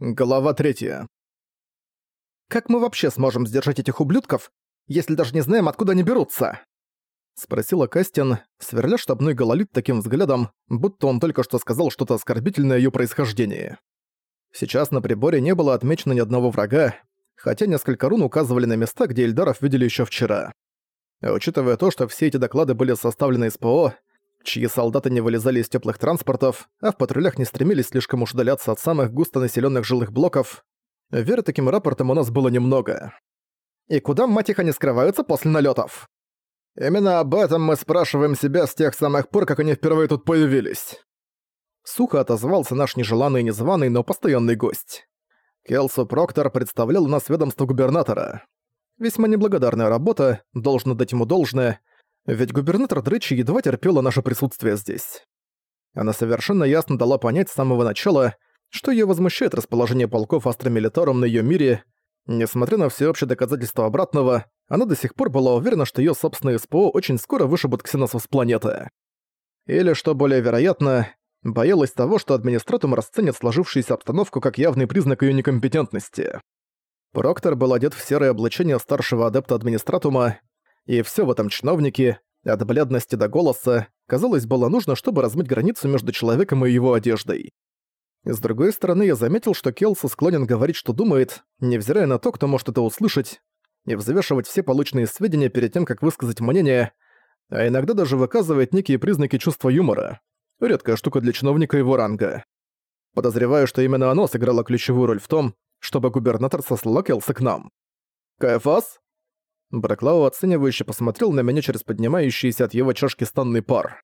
Глава третья. «Как мы вообще сможем сдержать этих ублюдков, если даже не знаем, откуда они берутся?» Спросила Кастин, сверля штабной гололит таким взглядом, будто он только что сказал что-то оскорбительное о её происхождении. Сейчас на приборе не было отмечено ни одного врага, хотя несколько рун указывали на места, где Эльдаров видели ещё вчера. А учитывая то, что все эти доклады были составлены из ПО, чьи солдаты не вылезали из теплых транспортов, а в патрулях не стремились слишком уж удаляться от самых густонаселенных жилых блоков, веры таким рапортам у нас было немного. И куда, мать их, они скрываются после налетов? Именно об этом мы спрашиваем себя с тех самых пор, как они впервые тут появились. Сухо отозвался наш нежеланный и незваный, но постоянный гость. Келсу Проктор представлял нас ведомство губернатора. Весьма неблагодарная работа, должно дать ему должное, ведь губернатор Дрычи едва терпела наше присутствие здесь. Она совершенно ясно дала понять с самого начала, что её возмущает расположение полков Астра Милитарум на её мире. Несмотря на всеобщее доказательство обратного, она до сих пор была уверена, что её собственные СПО очень скоро вышибут ксеносов с планеты. Или, что более вероятно, боялась того, что администратум расценит сложившуюся обстановку как явный признак её некомпетентности. Проктор был одет в серое облачение старшего адепта администратума, и все в этом чиновнике, от бледности до голоса, казалось, было нужно, чтобы размыть границу между человеком и его одеждой. С другой стороны, я заметил, что Келса склонен говорить, что думает, невзирая на то, кто может это услышать, и взвешивать все полученные сведения перед тем, как высказать мнение, а иногда даже выказывает некие признаки чувства юмора. Редкая штука для чиновника его ранга. Подозреваю, что именно оно сыграло ключевую роль в том, чтобы губернатор сослал Келса к нам. «Кайфас?» Браклау оценивающе посмотрел на меня через поднимающийся от его чашки станный пар.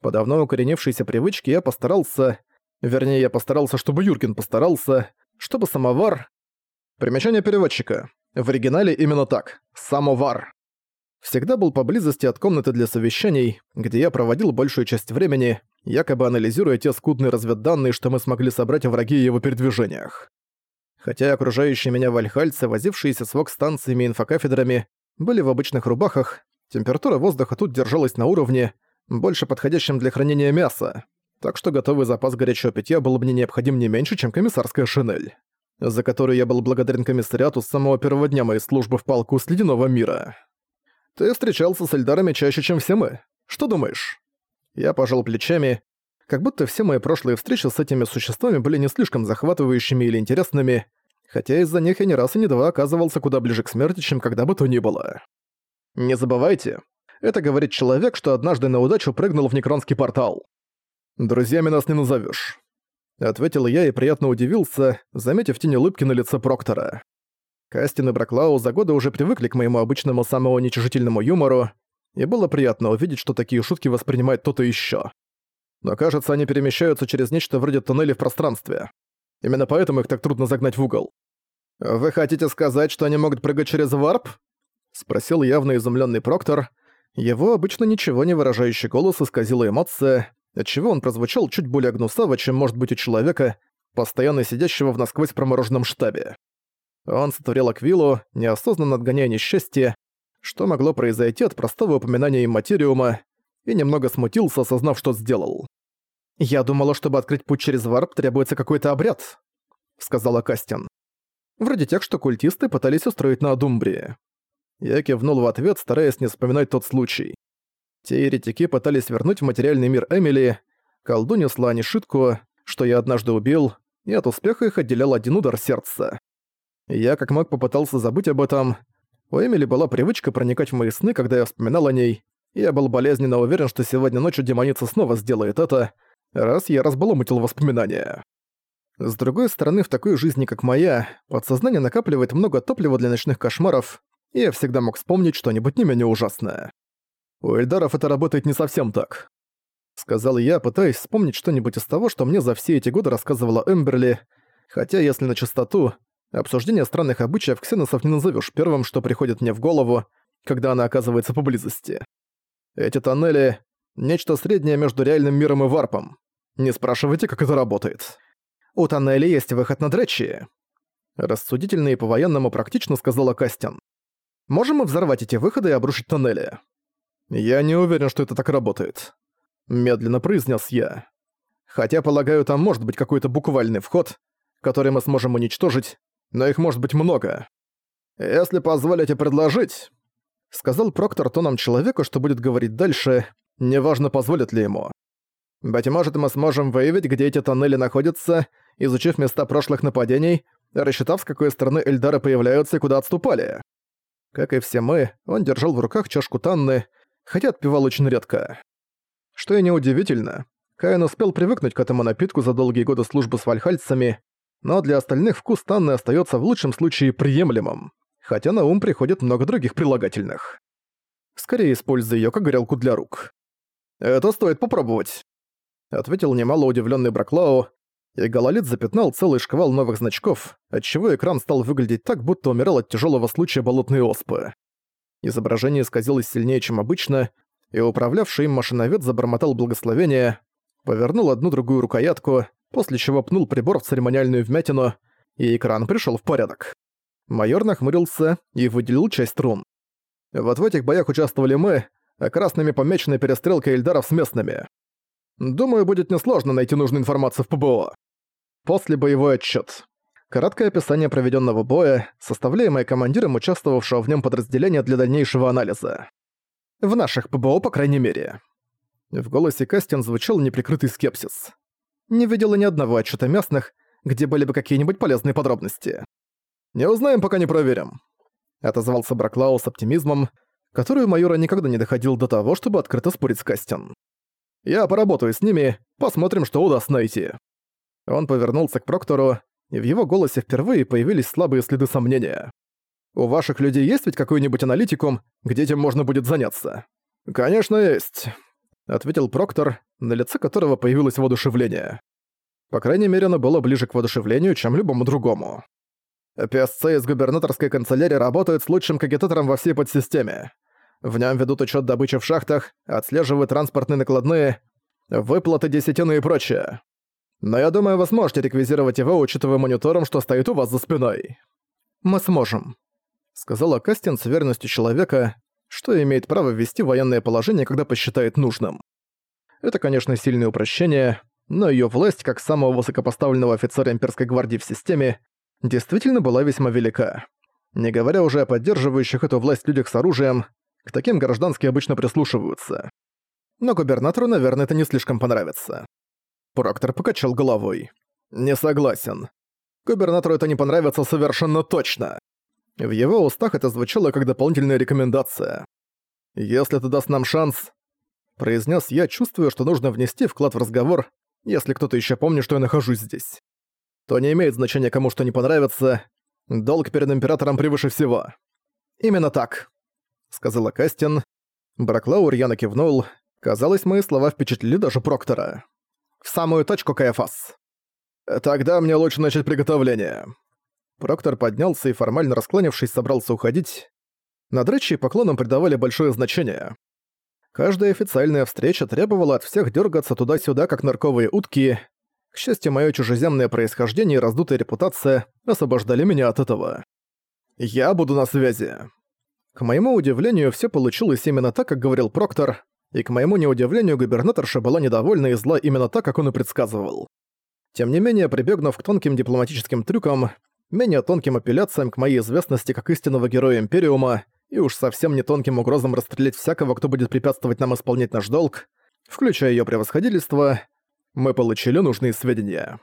По давно укоренившейся привычке я постарался... Вернее, я постарался, чтобы Юркин постарался, чтобы самовар... Примечание переводчика. В оригинале именно так. Самовар. Всегда был поблизости от комнаты для совещаний, где я проводил большую часть времени, якобы анализируя те скудные разведданные, что мы смогли собрать о враге и его передвижениях. Хотя окружающие меня вальхальцы, возившиеся с вок-станциями и инфокафедрами, были в обычных рубахах, температура воздуха тут держалась на уровне, больше подходящем для хранения мяса, так что готовый запас горячего питья был мне необходим не меньше, чем комиссарская шинель, за которую я был благодарен комиссариату с самого первого дня моей службы в полку с ледяного мира. Ты встречался с Эльдарами чаще, чем все мы. Что думаешь? Я пожал плечами, как будто все мои прошлые встречи с этими существами были не слишком захватывающими или интересными, хотя из-за них я не раз и не два оказывался куда ближе к смерти, чем когда бы то ни было. Не забывайте, это говорит человек, что однажды на удачу прыгнул в Некронский портал. «Друзьями нас не назовешь, ответил я и приятно удивился, заметив тень улыбки на лице Проктора. Кастин и Браклау за годы уже привыкли к моему обычному самому нечижительному юмору, и было приятно увидеть, что такие шутки воспринимает кто-то ещё но кажется, они перемещаются через нечто вроде туннелей в пространстве. Именно поэтому их так трудно загнать в угол. «Вы хотите сказать, что они могут прыгать через варп?» — спросил явно изумленный Проктор. Его обычно ничего не выражающий голос исказила эмоция, отчего он прозвучал чуть более гнусаво, чем может быть у человека, постоянно сидящего в насквозь промороженном штабе. Он сотворил Аквилу, неосознанно отгоняя несчастье, что могло произойти от простого упоминания им материума, и немного смутился, осознав, что сделал. «Я думала, чтобы открыть путь через варп, требуется какой-то обряд», — сказала Кастин. «Вроде тех, что культисты пытались устроить на Адумбрии». Я кивнул в ответ, стараясь не вспоминать тот случай. Те еретики пытались вернуть в материальный мир Эмили, колдунью Слани Шитку, что я однажды убил, и от успеха их отделял один удар сердца. Я как мог попытался забыть об этом. У Эмили была привычка проникать в мои сны, когда я вспоминал о ней, я был болезненно уверен, что сегодня ночью демоница снова сделает это, раз я разбаламутил воспоминания. С другой стороны, в такой жизни, как моя, подсознание накапливает много топлива для ночных кошмаров, и я всегда мог вспомнить что-нибудь не менее ужасное. У Эльдаров это работает не совсем так. Сказал я, пытаясь вспомнить что-нибудь из того, что мне за все эти годы рассказывала Эмберли, хотя, если на чистоту, обсуждение странных обычаев ксеносов не назовешь первым, что приходит мне в голову, когда она оказывается поблизости. Эти тоннели — нечто среднее между реальным миром и варпом. Не спрашивайте, как это работает. У тоннеля есть выход на Дречи. Рассудительно и по-военному практично сказала Кастин. Можем мы взорвать эти выходы и обрушить тоннели? Я не уверен, что это так работает. Медленно произнес я. Хотя, полагаю, там может быть какой-то буквальный вход. которые мы сможем уничтожить, но их может быть много. Если позволите предложить, сказал Проктор тоном человека, что будет говорить дальше, неважно, позволит ли ему. Быть может, мы сможем выявить, где эти тоннели находятся, изучив места прошлых нападений, рассчитав, с какой стороны Эльдары появляются и куда отступали. Как и все мы, он держал в руках чашку Танны, хотя отпивал очень редко. Что и неудивительно, Каин успел привыкнуть к этому напитку за долгие годы службы с вальхальцами, но для остальных вкус Танны остается в лучшем случае приемлемым, хотя на ум приходит много других прилагательных. Скорее используй ее как горелку для рук. «Это стоит попробовать», — ответил немало удивленный Браклау, и Гололит запятнал целый шквал новых значков, отчего экран стал выглядеть так, будто умирал от тяжелого случая болотной оспы. Изображение исказилось сильнее, чем обычно, и управлявший им машиновед забормотал благословение, повернул одну-другую рукоятку, после чего пнул прибор в церемониальную вмятину, и экран пришел в порядок. Майор нахмурился и выделил часть рун. Вот в этих боях участвовали мы, а красными помечены перестрелка Эльдаров с местными. Думаю, будет несложно найти нужную информацию в ПБО. После боевой отчет. Краткое описание проведенного боя, составляемое командиром участвовавшего в нем подразделения для дальнейшего анализа. В наших ПБО, по крайней мере. В голосе Кастин звучал неприкрытый скепсис. Не видела ни одного отчета местных, где были бы какие-нибудь полезные подробности. «Не узнаем, пока не проверим», — отозвался Браклау с оптимизмом, который у майора никогда не доходил до того, чтобы открыто спорить с Кастин. «Я поработаю с ними, посмотрим, что удастся найти». Он повернулся к Проктору, и в его голосе впервые появились слабые следы сомнения. «У ваших людей есть ведь какой-нибудь аналитикум, где этим можно будет заняться?» «Конечно, есть», — ответил Проктор, на лице которого появилось воодушевление. По крайней мере, оно было ближе к воодушевлению, чем любому другому. Песцы из губернаторской канцелярии работают с лучшим кагитатором во всей подсистеме. В нем ведут учет добычи в шахтах, отслеживают транспортные накладные, выплаты десятины и прочее. Но я думаю, вы сможете реквизировать его, учитывая монитором, что стоит у вас за спиной. Мы сможем, сказала Кастин с верностью человека, что имеет право ввести военное положение, когда посчитает нужным. Это, конечно, сильное упрощение, но ее власть, как самого высокопоставленного офицера имперской гвардии в системе, действительно была весьма велика. Не говоря уже о поддерживающих эту власть людях с оружием, к таким гражданские обычно прислушиваются. Но губернатору, наверное, это не слишком понравится. Проктор покачал головой. «Не согласен. Губернатору это не понравится совершенно точно». В его устах это звучало как дополнительная рекомендация. «Если ты даст нам шанс...» Произнес я, чувствуя, что нужно внести вклад в разговор, если кто-то еще помнит, что я нахожусь здесь. То не имеет значения, кому что не понравится. Долг перед Императором превыше всего. «Именно так», — сказала Кастин. Браклаур Яна кивнул. Казалось, мои слова впечатлили даже Проктора в самую точку, Каэфас. Тогда мне лучше начать приготовление. Проктор поднялся и, формально раскланившись, собрался уходить. Над речи и поклоном придавали большое значение. Каждая официальная встреча требовала от всех дергаться туда-сюда, как нарковые утки. К счастью, мое чужеземное происхождение и раздутая репутация освобождали меня от этого. Я буду на связи. К моему удивлению, все получилось именно так, как говорил Проктор, и, к моему неудивлению, губернаторша была недовольна и зла именно так, как он и предсказывал. Тем не менее, прибегнув к тонким дипломатическим трюкам, менее тонким апелляциям к моей известности как истинного героя Империума и уж совсем не тонким угрозам расстрелять всякого, кто будет препятствовать нам исполнять наш долг, включая ее превосходительство, мы получили нужные сведения.